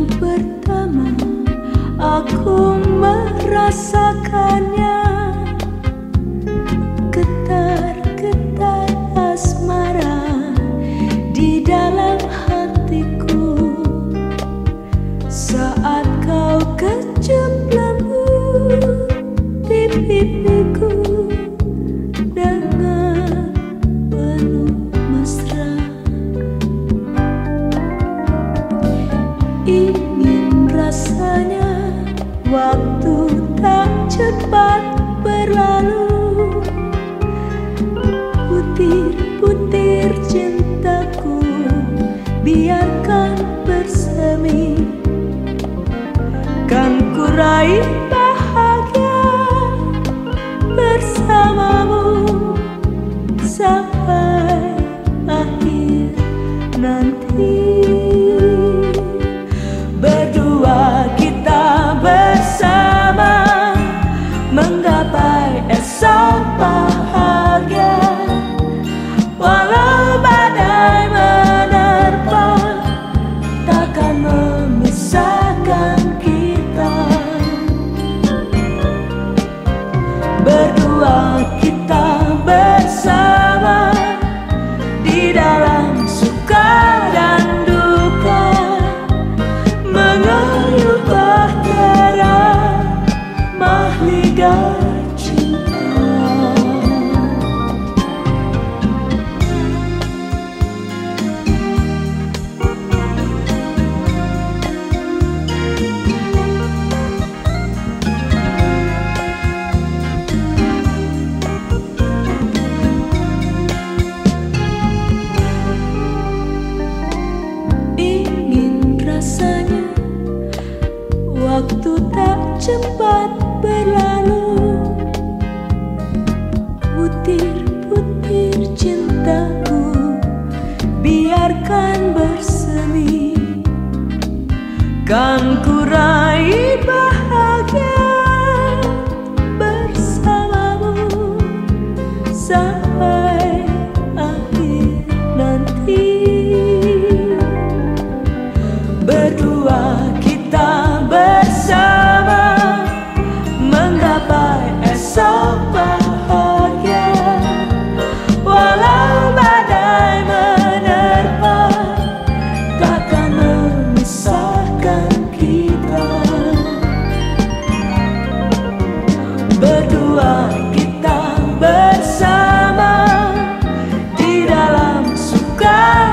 yang pertama aku merasakannya. Getar-getar asmara di dalam hatiku. Saat kau kejam lembut di pipiku Biarkan bersemi. Kan ku raih bahagia Bersamamu Sampai akhir nanti Waktu tak cepat berlalu. Putir-putir cintaku Biarkan bersemi. Kan ku